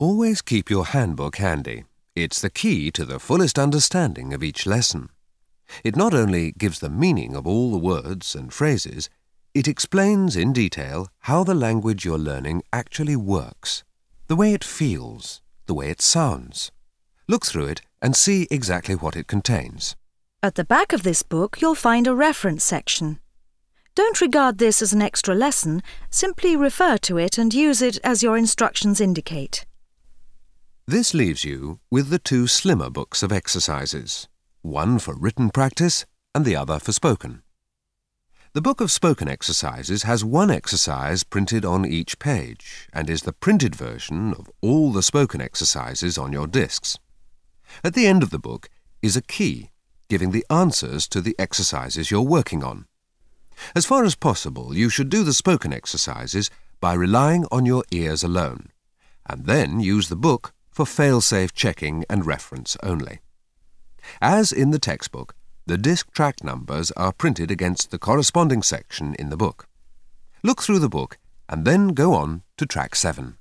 Always keep your handbook handy. It's the key to the fullest understanding of each lesson. It not only gives the meaning of all the words and phrases, it explains in detail how the language you're learning actually works, the way it feels, the way it sounds. Look through it and see exactly what it contains. At the back of this book, you'll find a reference section. Don't regard this as an extra lesson, simply refer to it and use it as your instructions indicate. This leaves you with the two slimmer books of exercises, one for written practice and the other for spoken. The book of spoken exercises has one exercise printed on each page and is the printed version of all the spoken exercises on your discs. At the end of the book is a key giving the answers to the exercises you're working on. As far as possible, you should do the spoken exercises by relying on your ears alone, and then use the book for fail-safe checking and reference only. As in the textbook, the disc track numbers are printed against the corresponding section in the book. Look through the book and then go on to track 7.